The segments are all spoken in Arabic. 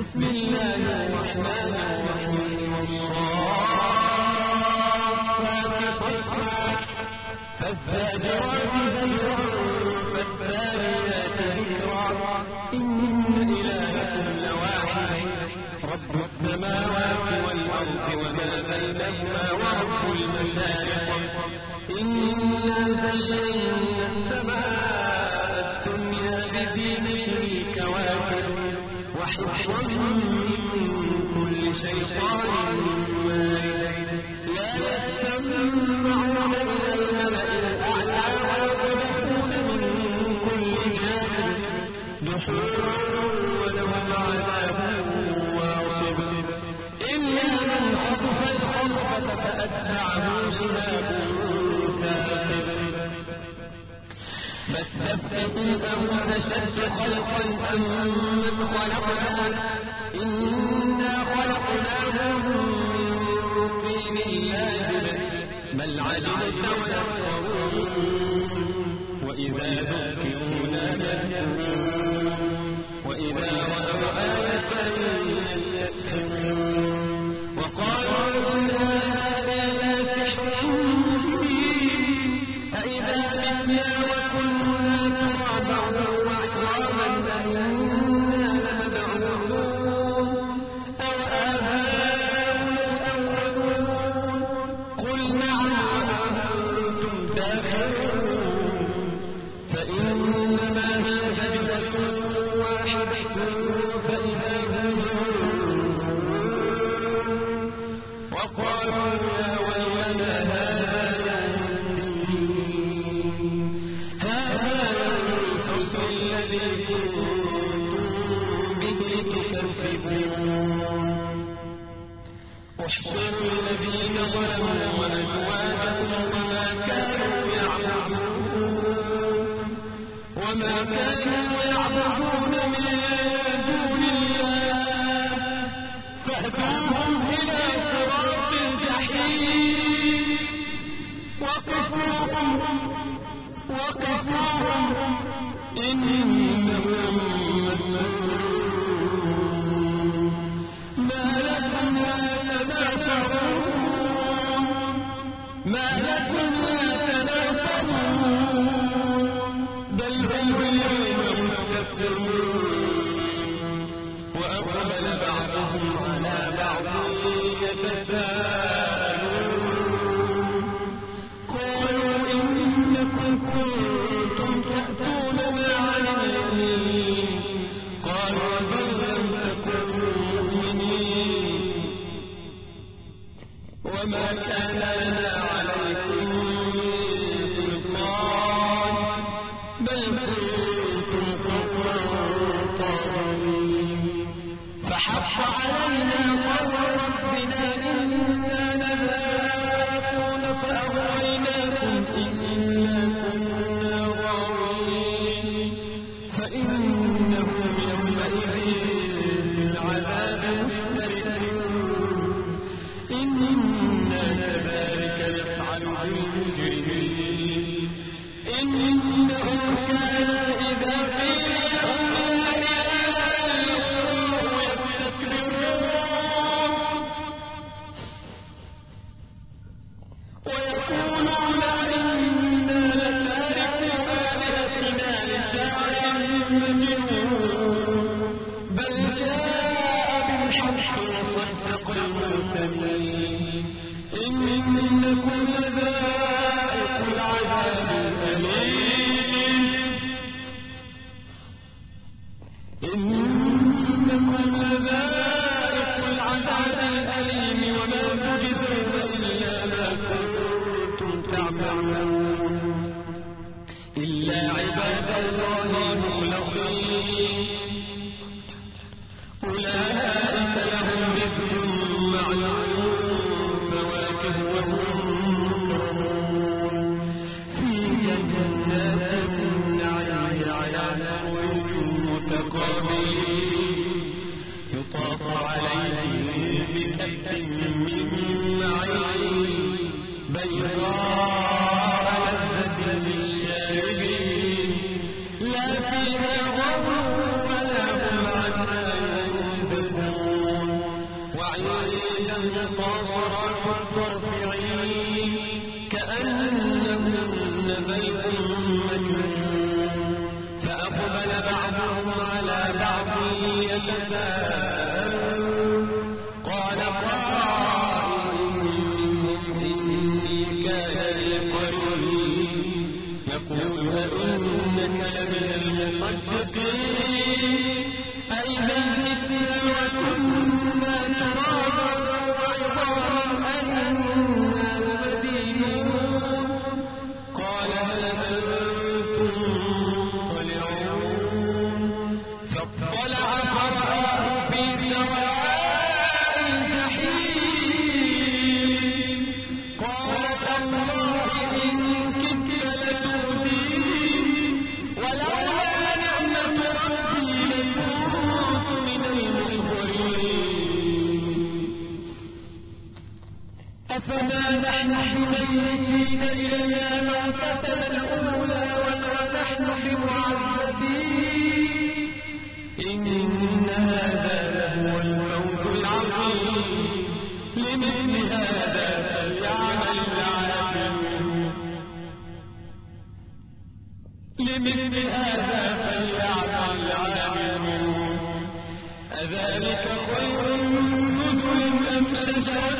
بسم الله الرحمن الرحيم. والصافات صفا فالزاجرات وإذا ذكروا لا يذكرون وإذا انظر في ليس إلينا العتبة الأولى ونحن بمعذبين إن هذا لهو الموت العظيم. لمثل هذا فليعمل العاملون لمثل هذا فليعمل العاملون أذلك خير نزل أم شجرة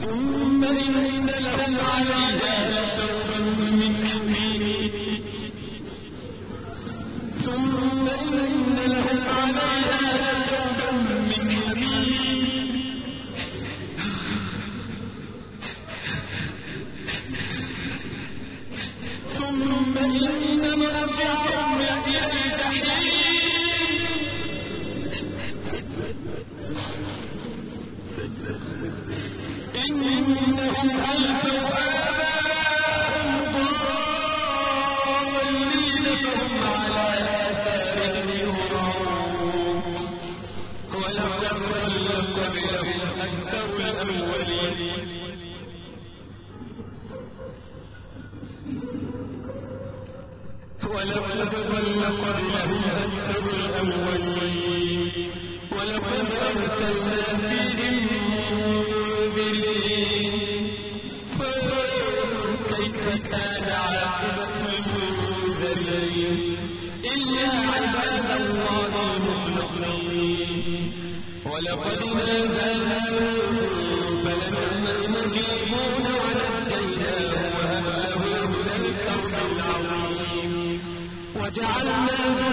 ثم إن لهم عليها لشوقا إلا عباد الله المخلصين ولقد نادانا فلما المجيبون ونجيناه وهب له من العظيم وجعلنا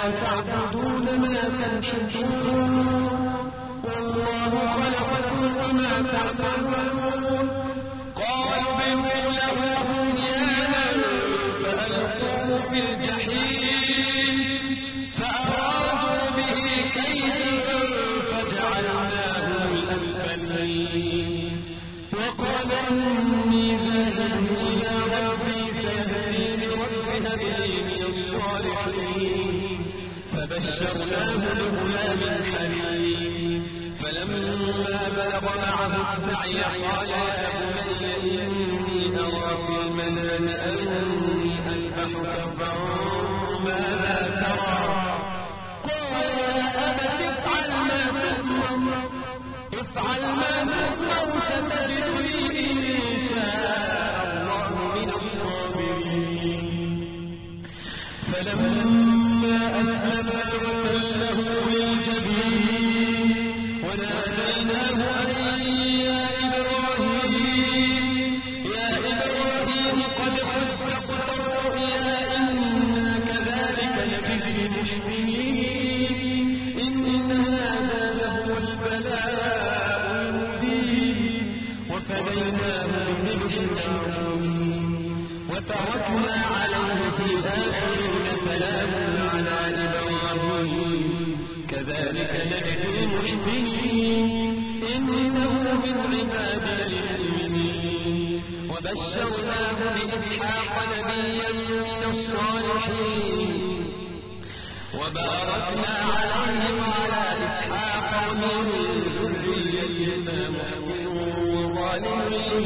أفتعبدون ما تنشدون والله خلقكم وما تعبدون الأعلى قال يا بني إني أرى في المنام أرسلناه بإسحاق نبيا من الصالحين وباركنا عليه وعلى إسحاق ومن ذريته محسن وظالم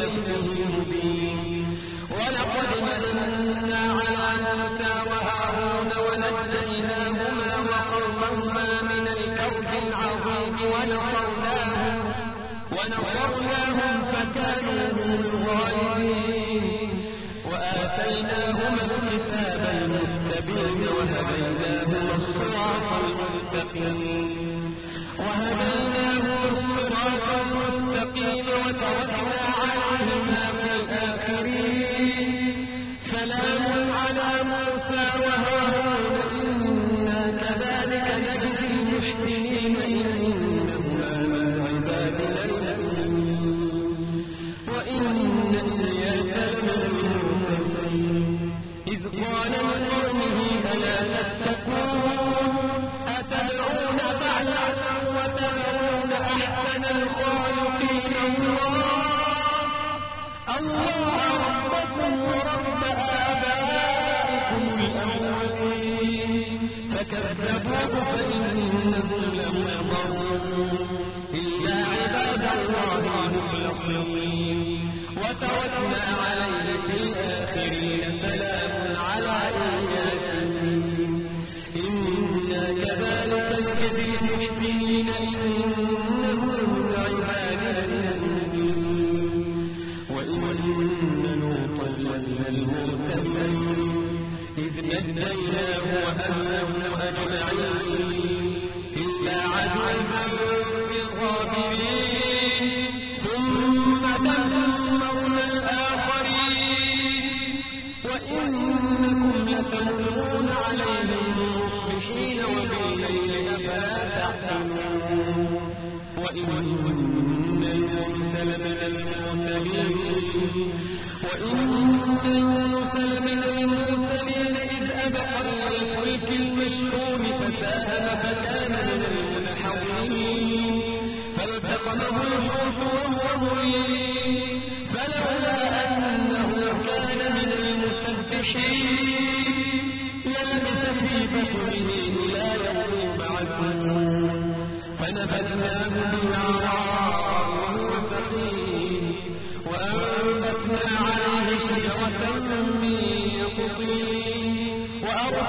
نجيناه وأهله أجمعين إلا عجوزا في الغابرين ثم تدمرنا الآخرين وإنكم لتمرون عليهم مصبحين وبالليل أفلا تعلمون وإن المرسل من المرسلين وإن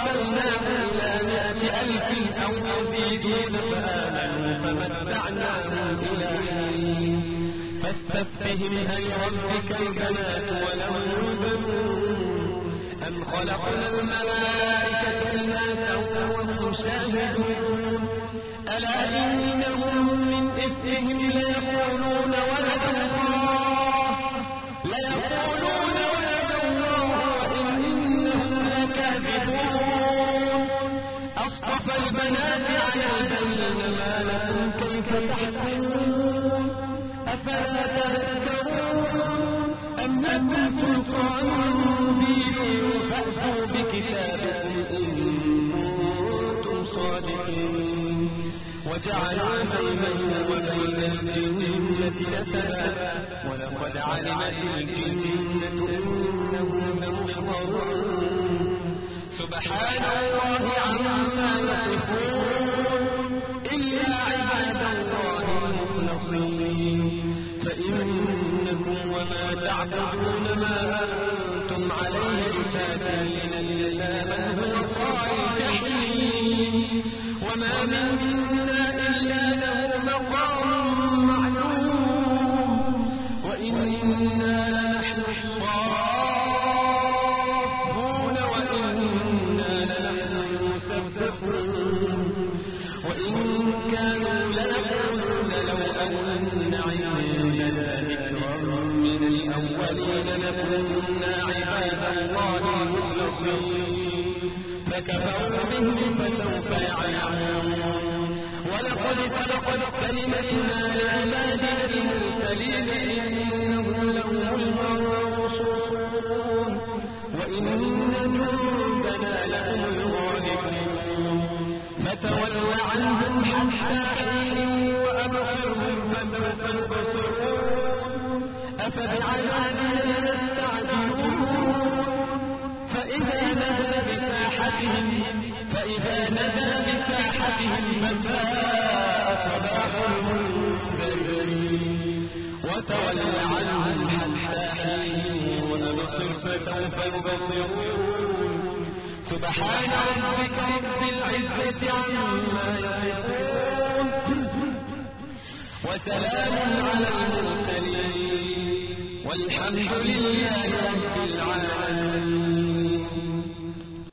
أرسلناه إلى مائة ألف أو يزيدون فآمنوا فمتعناهم إلى حين. فاستفتهم ألربك البنات ولهم البنون أم خلقنا الملائكة إناثا وهم شاهدون. ألا إنهم من إثرهم ليقولون ولدوا أفلا تذكرون أم لكم سلطان مبين؟ فأتوا بكتابكم إن كنتم صادقين. وجعلوا بينه وبين الجنة نسبا ولقد علمت الجنة إنهم لمحضرون. سبحان الله عما يصفون. إلا عباد الله المخلصين فإنكم وما تعبدون ما أنتم عليه بفاتين إلا من هو الجحيم وما منا الأولين لكنا عباد الله المخلصين. فكفروا به فسوف يعلمون. ولقد سبقت كلمتنا لعبادنا المرسلين إنهم لهم المنصورون. وإن جندنا لهم الغالبون فتول عنهم حتى حين وأبصرهم فسوف يبصرون. فإذا نزل بساحتهم فإذا نزل بساحتهم عنهم فسوف يبصرون سبحان ربك رب العزة عما يصفون وسلام على المرسلين والحمد لله رب العالمين